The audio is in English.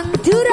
Pantura